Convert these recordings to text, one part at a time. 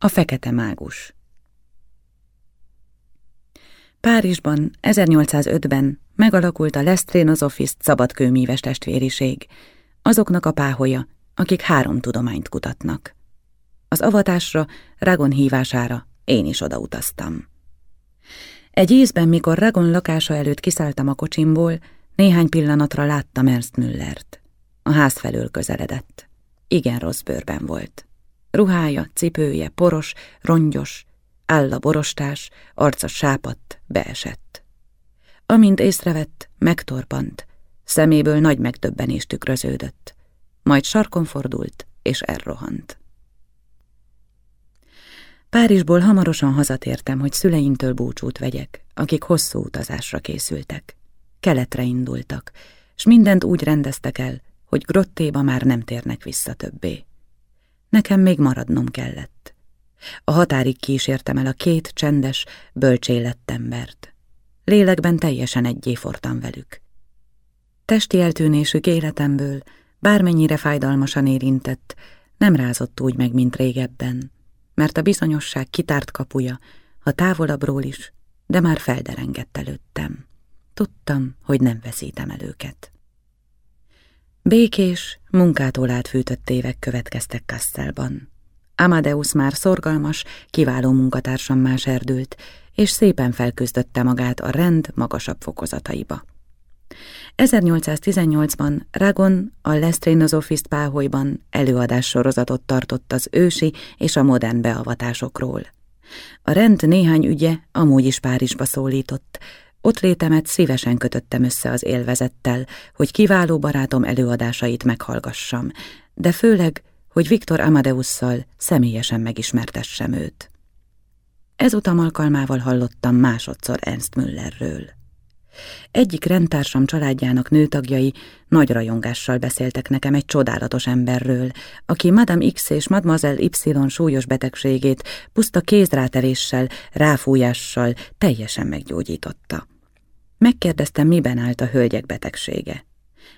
A fekete mágus Párizsban 1805-ben megalakult a Lestrénozofiszt szabadkőmíves testvériség, azoknak a páholya, akik három tudományt kutatnak. Az avatásra, Ragon hívására én is odautaztam. Egy ízben, mikor Ragon lakása előtt kiszálltam a kocsimból, néhány pillanatra láttam Ernst Müllert. A ház felől közeledett. Igen rossz bőrben volt. Ruhája, cipője, poros, rongyos, álla borostás, arca sápadt, beesett. Amint észrevett, megtorpant, szeméből nagy megdöbbenés tükröződött. Majd sarkon fordult, és elrohant. Párizsból hamarosan hazatértem, hogy szüleimtől búcsút vegyek, akik hosszú utazásra készültek. Keletre indultak, s mindent úgy rendeztek el, hogy grottéba már nem térnek vissza többé. Nekem még maradnom kellett. A határig kísértem el a két csendes, bölcsélett embert. Lélekben teljesen egyé fortam velük. Testi eltűnésük életemből, bármennyire fájdalmasan érintett, nem rázott úgy meg, mint régebben, mert a bizonyosság kitárt kapuja, ha távolabbról is, de már felderengett előttem. Tudtam, hogy nem veszítem el őket. Békés, munkától átfűtött évek következtek Kastelban. Amadeus már szorgalmas, kiváló munkatársammá serdült, és szépen felküzdötte magát a rend magasabb fokozataiba. 1818-ban Ragon a Lestrénozofiszt páholyban előadássorozatot tartott az ősi és a modern beavatásokról. A rend néhány ügye amúgy is Párizsba szólított, ott létemet szívesen kötöttem össze az élvezettel, hogy kiváló barátom előadásait meghallgassam, de főleg, hogy Viktor Amadeusszal személyesen megismertessem őt. Ezutam alkalmával hallottam másodszor Ernst Müllerről. Egyik rendtársam családjának nőtagjai nagy rajongással beszéltek nekem egy csodálatos emberről, aki Madame X és Mademoiselle Y súlyos betegségét puszta kézráteréssel, ráfújással teljesen meggyógyította. Megkérdeztem, miben állt a hölgyek betegsége.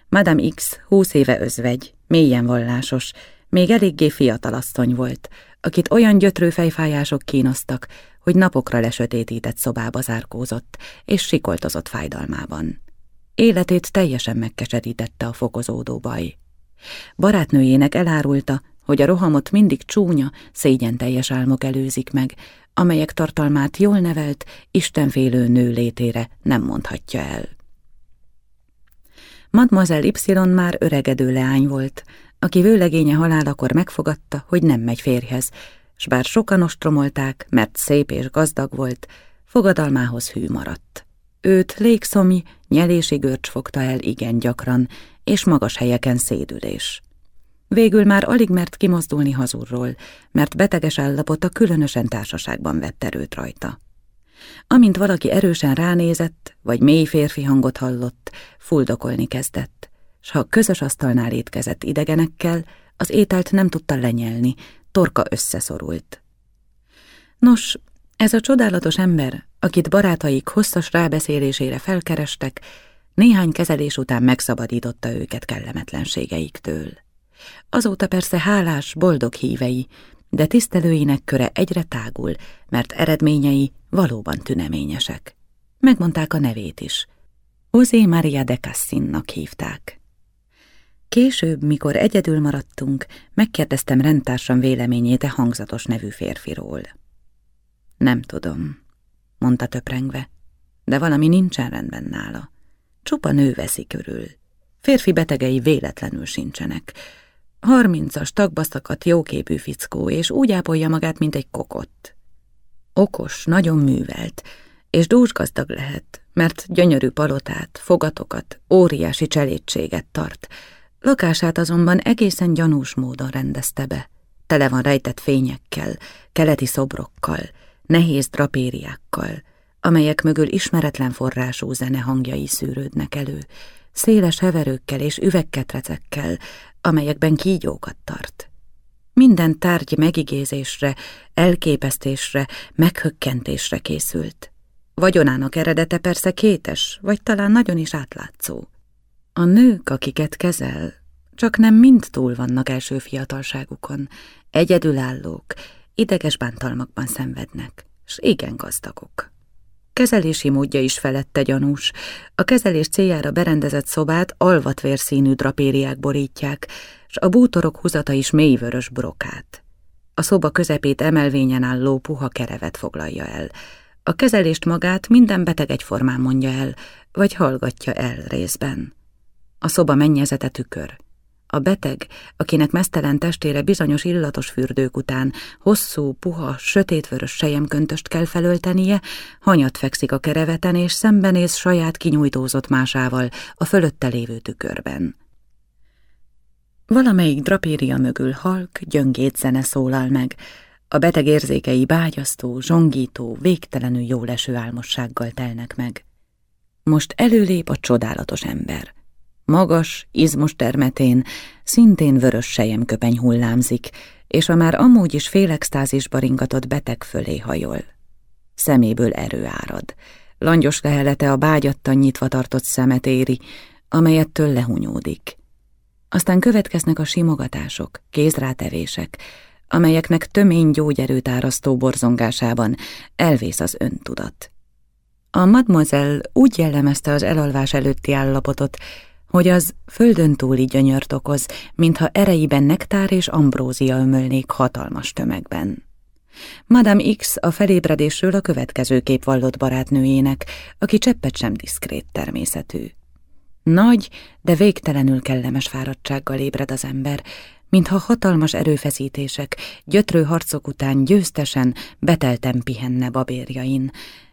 Madame X húsz éve özvegy, mélyen vallásos, még eléggé fiatalasszony volt, akit olyan gyötrő fejfájások kínoztak, hogy napokra lesötétített szobába zárkózott, és sikoltozott fájdalmában. Életét teljesen megkeserítette a fokozódó baj. Barátnőjének elárulta, hogy a rohamot mindig csúnya, szégyen teljes álmok előzik meg, amelyek tartalmát jól nevelt, istenfélő nő létére nem mondhatja el. Mademoiselle Y már öregedő leány volt, aki vőlegénye halálakor megfogadta, hogy nem megy férjhez, s bár sokan ostromolták, mert szép és gazdag volt, fogadalmához hű maradt. Őt légszomi, nyelési görcs fogta el igen gyakran, és magas helyeken szédülés. Végül már alig mert kimozdulni hazurról, mert beteges állapota különösen társaságban vett erőt rajta. Amint valaki erősen ránézett, vagy mély férfi hangot hallott, fuldokolni kezdett, s ha közös asztalnál étkezett idegenekkel, az ételt nem tudta lenyelni, torka összeszorult. Nos, ez a csodálatos ember, akit barátaik hosszas rábeszélésére felkerestek, néhány kezelés után megszabadította őket kellemetlenségeiktől. Azóta persze hálás, boldog hívei, de tisztelőinek köre egyre tágul, mert eredményei valóban tüneményesek. Megmondták a nevét is. José Maria de Cassinnak hívták. Később, mikor egyedül maradtunk, megkérdeztem rendtársam véleményét a e hangzatos nevű férfiról. Nem tudom, mondta töprengve, de valami nincsen rendben nála. Csupa nő veszi körül. Férfi betegei véletlenül sincsenek. Harmincas, tagbasztakat, jóképű fickó, és úgy ápolja magát, mint egy kokott. Okos, nagyon művelt, és dúsgazdag lehet, mert gyönyörű palotát, fogatokat, óriási cselédséget tart, Lakását azonban egészen gyanús módon rendezte be. Tele van rejtett fényekkel, keleti szobrokkal, nehéz drapériákkal, amelyek mögül ismeretlen forrású zene hangjai szűrődnek elő, széles heverőkkel és üvegketrecekkel, amelyekben kígyókat tart. Minden tárgy megigézésre, elképesztésre, meghökkentésre készült. Vagyonának eredete persze kétes, vagy talán nagyon is átlátszó. A nők, akiket kezel, csak nem mind túl vannak első fiatalságukon, egyedülállók, ideges bántalmakban szenvednek, s igen gazdagok. Kezelési módja is felette gyanús. A kezelés céljára berendezett szobát alvatvérszínű drapériák borítják, s a bútorok húzata is mélyvörös brokát. A szoba közepét emelvényen álló puha kerevet foglalja el. A kezelést magát minden beteg egyformán mondja el, vagy hallgatja el részben. A szoba mennyezete tükör. A beteg, akinek mesztelen testére bizonyos illatos fürdők után hosszú, puha, sötétvörös sejemköntöst kell felöltenie, hanyat fekszik a kereveten és szembenéz saját kinyújtózott másával a fölötte lévő tükörben. Valamelyik drapéria mögül halk, gyöngét zene szólal meg, a beteg érzékei bágyasztó, zsongító, végtelenül jóleső álmossággal telnek meg. Most előlép a csodálatos ember – Magas, izmos termetén szintén vörös köpeny hullámzik, és a már amúgy is félextázisba ringatott beteg fölé hajol. Szeméből erő árad. Langyos lehelete a bágyattan nyitva tartott szemet éri, amelyettől lehunyódik. Aztán következnek a simogatások, kézrátevések, amelyeknek tömény gyógyerőt árasztó borzongásában elvész az öntudat. A mademoiselle úgy jellemezte az elalvás előtti állapotot, hogy az földön túli gyönyört okoz, mintha ereiben nektár és ambrózia ömölnék hatalmas tömegben. Madame X a felébredésről a következő kép vallott barátnőjének, aki cseppet sem diszkrét természetű. Nagy, de végtelenül kellemes fáradtsággal ébred az ember, mintha hatalmas erőfeszítések, gyötrő harcok után győztesen, betelten pihenne babérjain.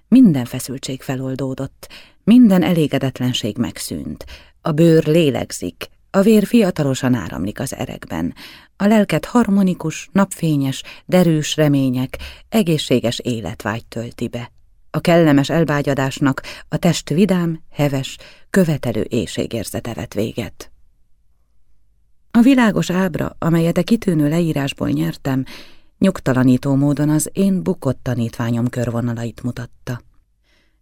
Minden feszültség feloldódott, minden elégedetlenség megszűnt, a bőr lélegzik, a vér fiatalosan áramlik az erekben, a lelket harmonikus, napfényes, derűs remények, egészséges életvágy tölti be. A kellemes elbágyadásnak a test vidám, heves, követelő éjségérzete vet véget. A világos ábra, amelyet a kitűnő leírásból nyertem, nyugtalanító módon az én bukott tanítványom körvonalait mutatta.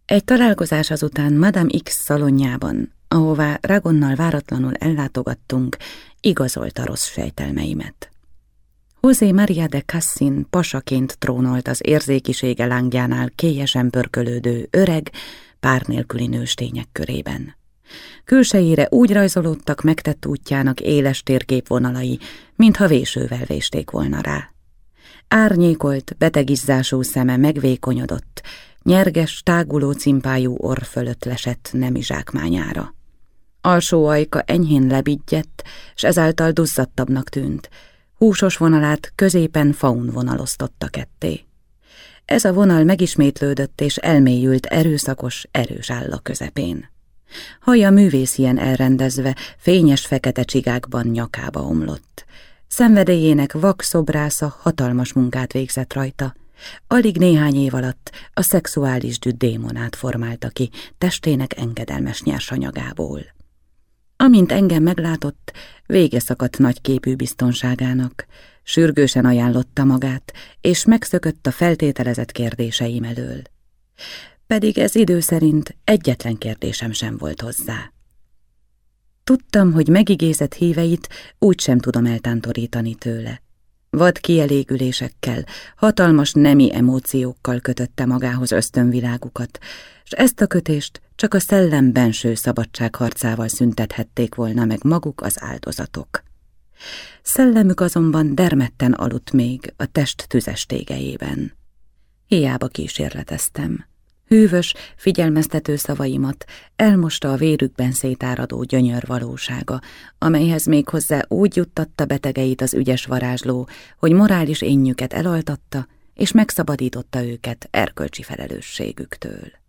Egy találkozás azután Madame X szalonjában, ahová Ragonnal váratlanul ellátogattunk, igazolta rossz sejtelmeimet. José Maria de Cassin pasaként trónolt az érzékisége lángjánál kélyesen pörkölődő, öreg, pár nélküli nőstények körében. Külsejére úgy rajzolódtak megtett útjának éles térképvonalai, mintha vésővel vésték volna rá. Árnyékolt, betegizzású szeme megvékonyodott, nyerges, táguló cimpájú orr fölött lesett nemi zsákmányára. Alsó ajka enyhén lebigyedt, s ezáltal duzzadtabbnak tűnt. Húsos vonalát középen faun vonalosztotta ketté. Ez a vonal megismétlődött és elmélyült erőszakos, erős álla közepén. Haja művészien elrendezve, fényes fekete csigákban nyakába omlott. Szenvedélyének vak szobrásza hatalmas munkát végzett rajta, Alig néhány év alatt a szexuális düd démonát formálta ki testének engedelmes nyersanyagából. Amint engem meglátott, vége szakadt nagy képű biztonságának, sürgősen ajánlotta magát, és megszökött a feltételezett kérdéseim elől. Pedig ez idő szerint egyetlen kérdésem sem volt hozzá. Tudtam, hogy megigézett híveit úgy sem tudom eltántorítani tőle. Vad kielégülésekkel, hatalmas nemi emóciókkal kötötte magához ösztönvilágukat, és ezt a kötést csak a szellem benső szabadságharcával szüntethették volna meg maguk az áldozatok. Szellemük azonban dermedten aludt még a test tüzes tégejében. Hiába kísérleteztem. Hűvös, figyelmeztető szavaimat elmosta a vérükben szétáradó gyönyör valósága, amelyhez még hozzá úgy juttatta betegeit az ügyes varázsló, hogy morális énnyüket elaltatta, és megszabadította őket erkölcsi felelősségüktől.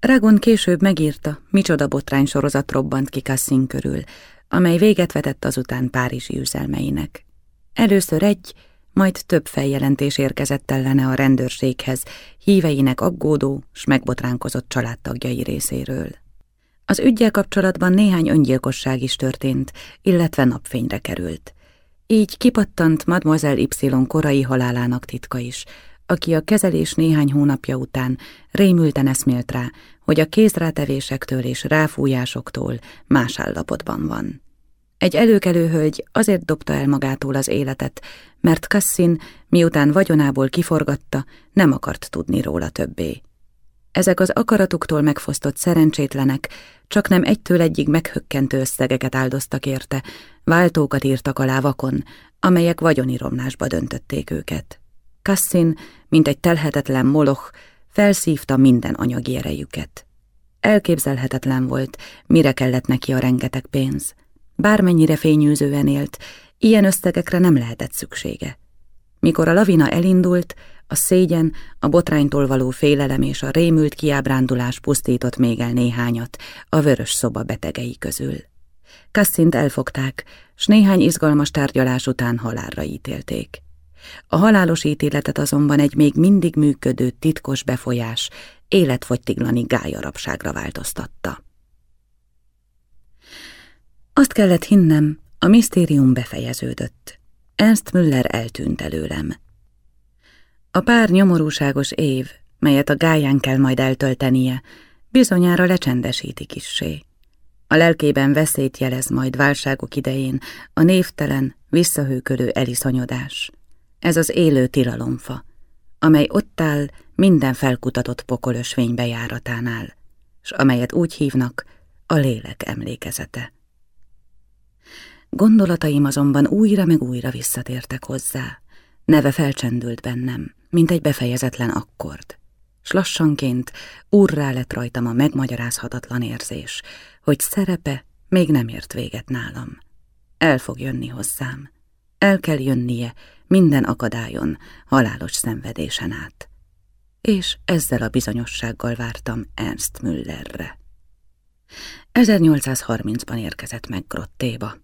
Ragon később megírta, micsoda botrány sorozat robbant ki Cassin körül, amely véget vetett azután Párizsi üzelmeinek. Először egy, majd több feljelentés érkezett ellene a rendőrséghez, híveinek aggódó s megbotránkozott családtagjai részéről. Az ügyel kapcsolatban néhány öngyilkosság is történt, illetve napfényre került. Így kipattant Mademoiselle Y korai halálának titka is, aki a kezelés néhány hónapja után rémülten eszmélt rá, hogy a kézrátevésektől és ráfújásoktól más állapotban van. Egy előkelő hölgy azért dobta el magától az életet, mert Kassin, miután vagyonából kiforgatta, nem akart tudni róla többé. Ezek az akaratuktól megfosztott szerencsétlenek csak nem egytől egyig meghökkentő összegeket áldoztak érte, váltókat írtak alá vakon, amelyek vagyoni romlásba döntötték őket. Kassin, mint egy telhetetlen moloch, felszívta minden anyagi erejüket. Elképzelhetetlen volt, mire kellett neki a rengeteg pénz. Bármennyire fényűzően élt, ilyen összegekre nem lehetett szüksége. Mikor a lavina elindult, a szégyen, a botránytól való félelem és a rémült kiábrándulás pusztított még el néhányat a vörös szoba betegei közül. Kasszint elfogták, s néhány izgalmas tárgyalás után halálra ítélték. A halálos ítéletet azonban egy még mindig működő titkos befolyás életfogytiglani gályarapságra változtatta. Azt kellett hinnem, a misztérium befejeződött. Ernst Müller eltűnt előlem. A pár nyomorúságos év, melyet a gáján kell majd eltöltenie, bizonyára lecsendesíti kissé. A lelkében veszélyt jelez majd válságok idején a névtelen, visszahőkölő eliszonyodás. Ez az élő tilalomfa, amely ott áll minden felkutatott pokolösvény bejáratánál, s amelyet úgy hívnak a lélek emlékezete. Gondolataim azonban újra meg újra visszatértek hozzá. Neve felcsendült bennem, mint egy befejezetlen akkord. S lassanként úrrá lett rajtam a megmagyarázhatatlan érzés, hogy szerepe még nem ért véget nálam. El fog jönni hozzám. El kell jönnie minden akadályon, halálos szenvedésen át. És ezzel a bizonyossággal vártam Ernst Müllerre. 1830-ban érkezett meg Grottéba.